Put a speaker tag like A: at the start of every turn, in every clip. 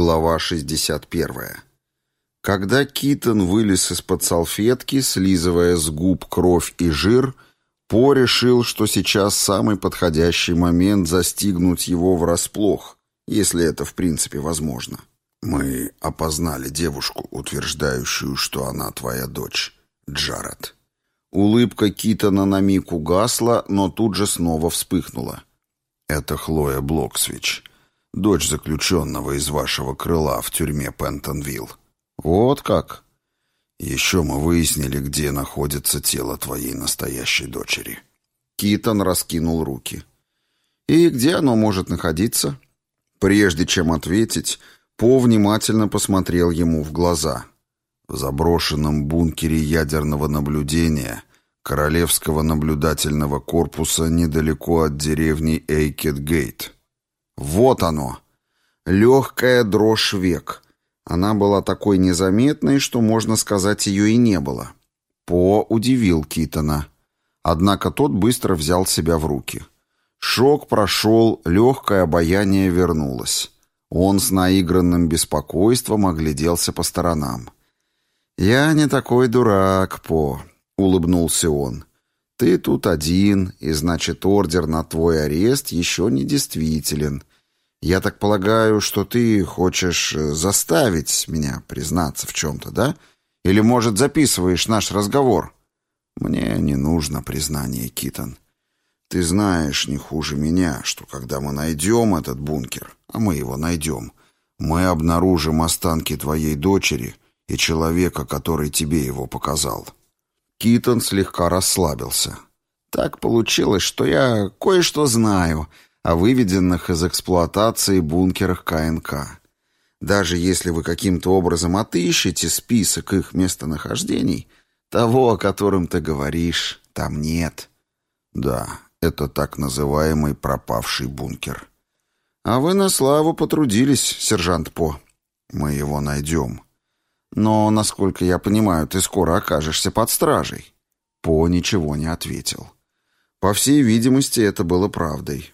A: Глава 61. Когда Китон вылез из-под салфетки, слизывая с губ кровь и жир, По решил, что сейчас самый подходящий момент застигнуть его врасплох, если это в принципе возможно. «Мы опознали девушку, утверждающую, что она твоя дочь, Джаред». Улыбка Китона на миг угасла, но тут же снова вспыхнула. «Это Хлоя Блоксвич» дочь заключенного из вашего крыла в тюрьме Пентонвилл. Вот как? Еще мы выяснили, где находится тело твоей настоящей дочери. Китон раскинул руки. И где оно может находиться? Прежде чем ответить, По внимательно посмотрел ему в глаза. В заброшенном бункере ядерного наблюдения Королевского наблюдательного корпуса недалеко от деревни Эйкет-Гейт. Вот оно. Легкая дрожь век. Она была такой незаметной, что, можно сказать, ее и не было. По удивил Китона. Однако тот быстро взял себя в руки. Шок прошел, легкое обаяние вернулось. Он с наигранным беспокойством огляделся по сторонам. «Я не такой дурак, По», — улыбнулся он. «Ты тут один, и значит, ордер на твой арест еще не действителен. Я так полагаю, что ты хочешь э, заставить меня признаться в чем-то, да? Или, может, записываешь наш разговор? Мне не нужно признание, Китон. Ты знаешь не хуже меня, что когда мы найдем этот бункер, а мы его найдем, мы обнаружим останки твоей дочери и человека, который тебе его показал. Китон слегка расслабился. Так получилось, что я кое-что знаю — о выведенных из эксплуатации бункерах КНК. Даже если вы каким-то образом отыщете список их местонахождений, того, о котором ты говоришь, там нет. Да, это так называемый пропавший бункер. А вы на славу потрудились, сержант По. Мы его найдем. Но, насколько я понимаю, ты скоро окажешься под стражей. По ничего не ответил. По всей видимости, это было правдой.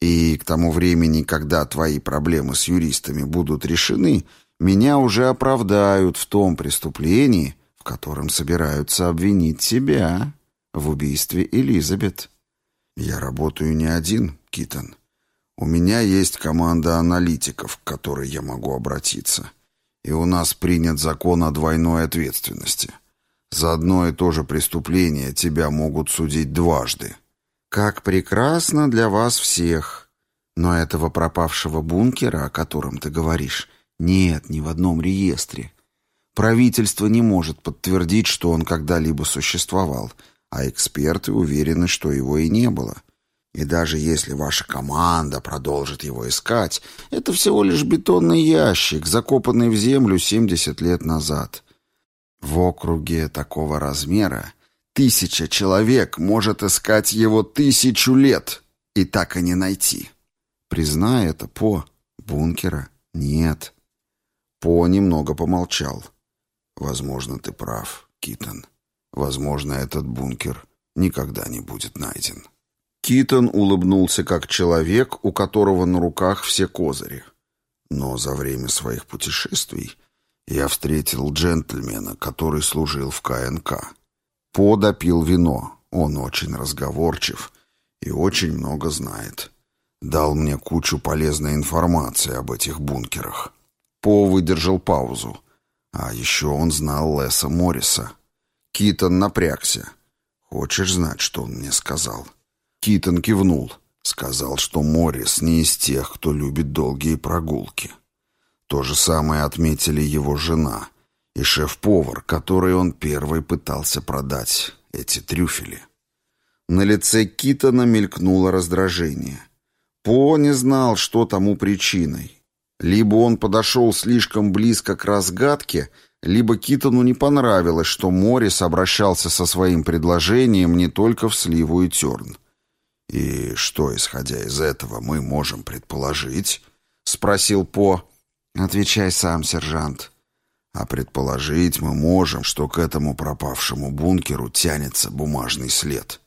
A: И к тому времени, когда твои проблемы с юристами будут решены, меня уже оправдают в том преступлении, в котором собираются обвинить тебя в убийстве Элизабет. Я работаю не один, Китон. У меня есть команда аналитиков, к которой я могу обратиться. И у нас принят закон о двойной ответственности. За одно и то же преступление тебя могут судить дважды. Как прекрасно для вас всех. Но этого пропавшего бункера, о котором ты говоришь, нет ни в одном реестре. Правительство не может подтвердить, что он когда-либо существовал, а эксперты уверены, что его и не было. И даже если ваша команда продолжит его искать, это всего лишь бетонный ящик, закопанный в землю 70 лет назад. В округе такого размера Тысяча человек может искать его тысячу лет и так и не найти. Признай это, По. Бункера нет. По немного помолчал. Возможно, ты прав, Китон. Возможно, этот бункер никогда не будет найден. Китон улыбнулся как человек, у которого на руках все козыри. Но за время своих путешествий я встретил джентльмена, который служил в КНК. По допил вино. Он очень разговорчив и очень много знает. Дал мне кучу полезной информации об этих бункерах. По выдержал паузу. А еще он знал Леса Морриса. Китон напрягся. «Хочешь знать, что он мне сказал?» Китон кивнул. Сказал, что Моррис не из тех, кто любит долгие прогулки. То же самое отметили его жена — и шеф-повар, который он первый пытался продать эти трюфели. На лице Китона мелькнуло раздражение. По не знал, что тому причиной. Либо он подошел слишком близко к разгадке, либо Китону не понравилось, что Моррис обращался со своим предложением не только в Сливу и Терн. «И что, исходя из этого, мы можем предположить?» — спросил По. «Отвечай сам, сержант», а предположить мы можем, что к этому пропавшему бункеру тянется бумажный след.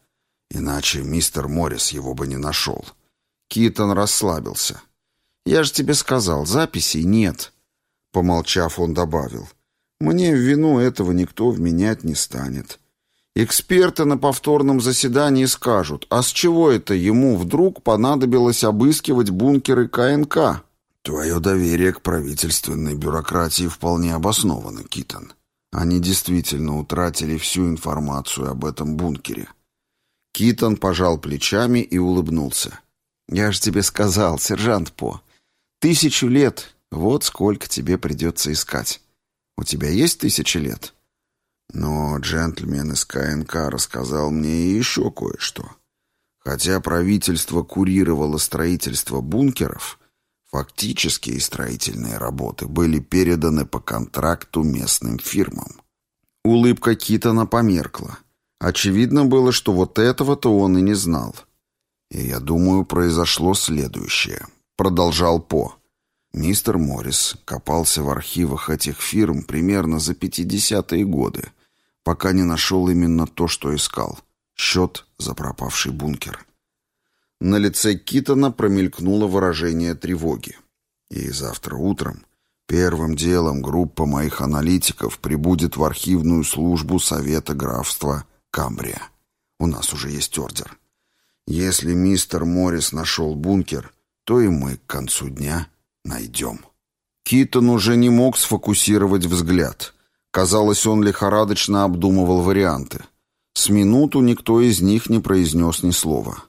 A: Иначе мистер Моррис его бы не нашел. Китон расслабился. Я же тебе сказал, записей нет». Помолчав, он добавил. «Мне в вину этого никто вменять не станет. Эксперты на повторном заседании скажут, а с чего это ему вдруг понадобилось обыскивать бункеры КНК? Твое доверие к правительственной бюрократии вполне обосновано, Китон. Они действительно утратили всю информацию об этом бункере. Китон пожал плечами и улыбнулся. «Я же тебе сказал, сержант По, тысячу лет, вот сколько тебе придется искать. У тебя есть тысяча лет?» Но джентльмен из КНК рассказал мне еще кое-что. Хотя правительство курировало строительство бункеров, фактически строительные работы были переданы по контракту местным фирмам. Улыбка Китона померкла. Очевидно было, что вот этого-то он и не знал. И я думаю, произошло следующее. Продолжал По. Мистер Моррис копался в архивах этих фирм примерно за 50-е годы пока не нашел именно то, что искал. Счет за пропавший бункер. На лице Китона промелькнуло выражение тревоги. И завтра утром первым делом группа моих аналитиков прибудет в архивную службу Совета графства Камбрия. У нас уже есть ордер. Если мистер Моррис нашел бункер, то и мы к концу дня найдем. Китон уже не мог сфокусировать взгляд — Казалось, он лихорадочно обдумывал варианты. С минуту никто из них не произнес ни слова.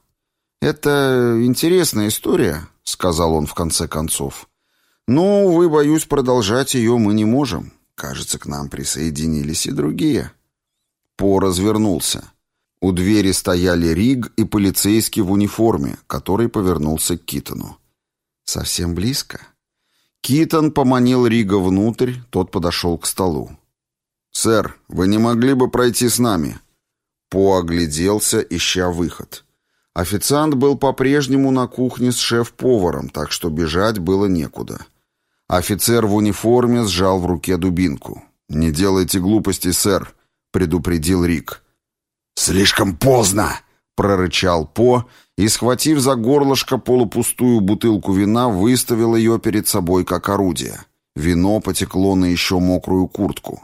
A: «Это интересная история», — сказал он в конце концов. «Но, увы, боюсь, продолжать ее мы не можем. Кажется, к нам присоединились и другие». По развернулся. У двери стояли Риг и полицейский в униформе, который повернулся к Китону. «Совсем близко?» Китон поманил Рига внутрь, тот подошел к столу. «Сэр, вы не могли бы пройти с нами?» По огляделся, ища выход. Официант был по-прежнему на кухне с шеф-поваром, так что бежать было некуда. Офицер в униформе сжал в руке дубинку. «Не делайте глупостей, сэр», — предупредил Рик. «Слишком поздно!» — прорычал По и, схватив за горлышко полупустую бутылку вина, выставил ее перед собой как орудие. Вино потекло на еще мокрую куртку.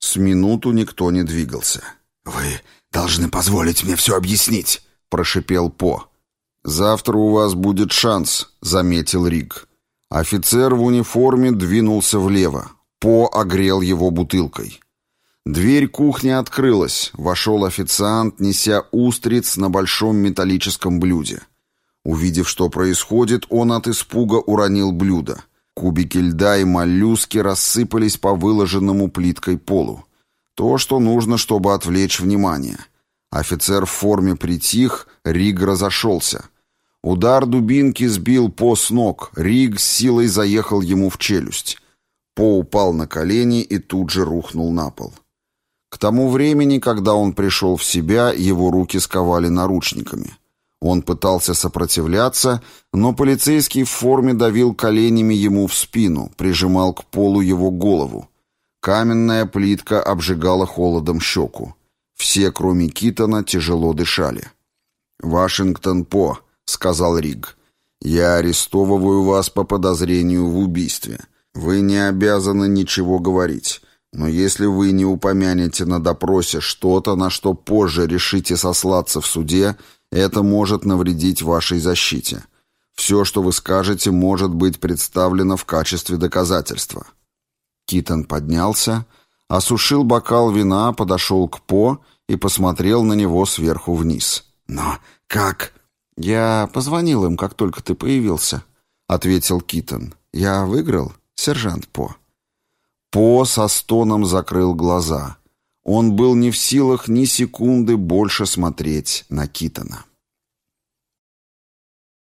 A: С минуту никто не двигался. «Вы должны позволить мне все объяснить», — прошипел По. «Завтра у вас будет шанс», — заметил Рик. Офицер в униформе двинулся влево. По огрел его бутылкой. Дверь кухни открылась. Вошел официант, неся устриц на большом металлическом блюде. Увидев, что происходит, он от испуга уронил блюдо. Кубики льда и моллюски рассыпались по выложенному плиткой полу. То, что нужно, чтобы отвлечь внимание. Офицер в форме притих, Риг разошелся. Удар дубинки сбил По с ног, Риг с силой заехал ему в челюсть. По упал на колени и тут же рухнул на пол. К тому времени, когда он пришел в себя, его руки сковали наручниками. Он пытался сопротивляться, но полицейский в форме давил коленями ему в спину, прижимал к полу его голову. Каменная плитка обжигала холодом щеку. Все, кроме Китона, тяжело дышали. «Вашингтон По», — сказал Риг, — «я арестовываю вас по подозрению в убийстве. Вы не обязаны ничего говорить». Но если вы не упомянете на допросе что-то, на что позже решите сослаться в суде, это может навредить вашей защите. Все, что вы скажете, может быть представлено в качестве доказательства». Китон поднялся, осушил бокал вина, подошел к По и посмотрел на него сверху вниз. «Но как?» «Я позвонил им, как только ты появился», — ответил Китон. «Я выиграл, сержант По». По со стоном закрыл глаза. Он был не в силах ни секунды больше смотреть на Китона.